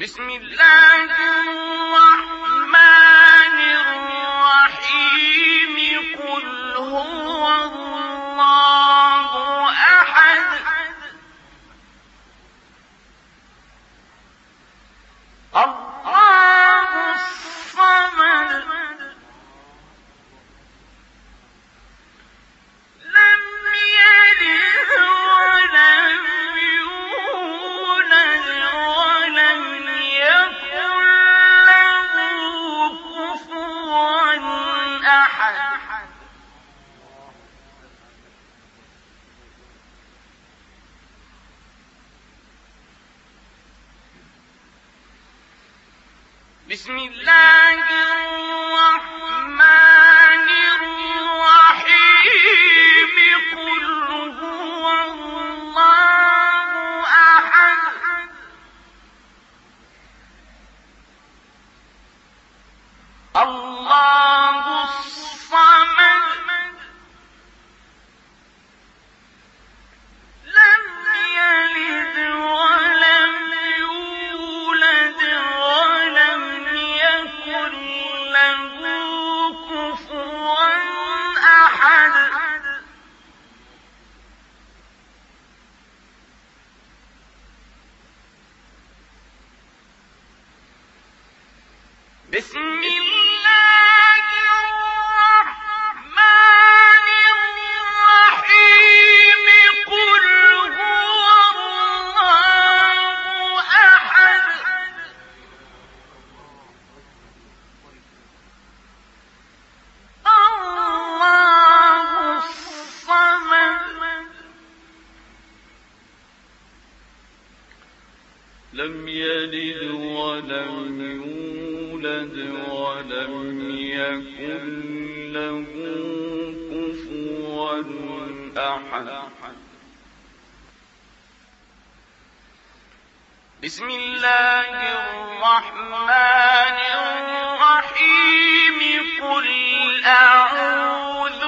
بسم الله بسم الله بسم الله الرحمن الرحيم. قل هو الله أحد. الله الصمد. لم يكن له كفوا أحد. بسم الله الرحمن الرحيم. قل أعوذ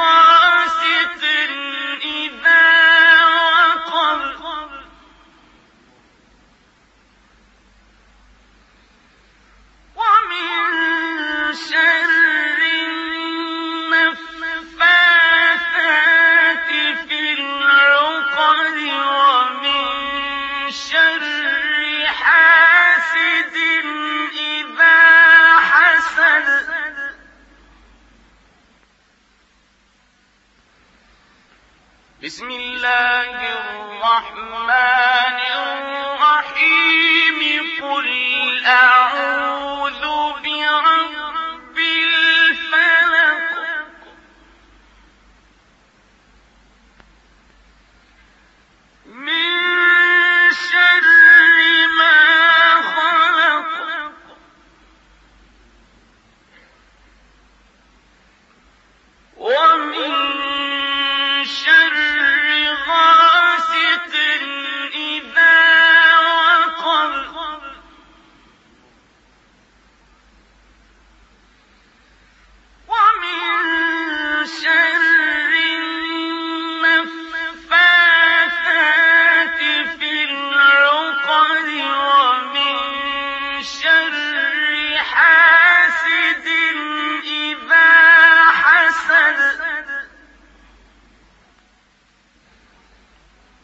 الله بسم الله الرحمن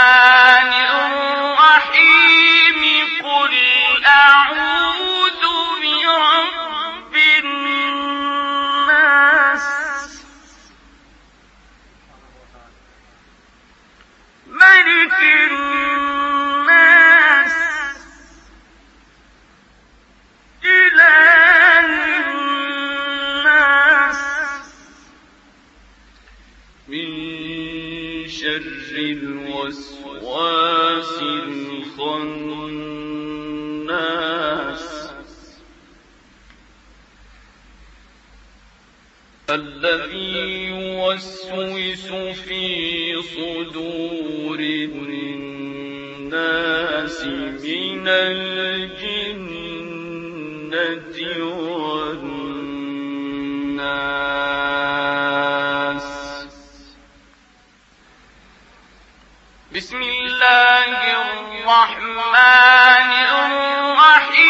الرحمن الذي يوسوس في صدور الناس من الجنة والناس. بسم الله الرحمن الرحيم.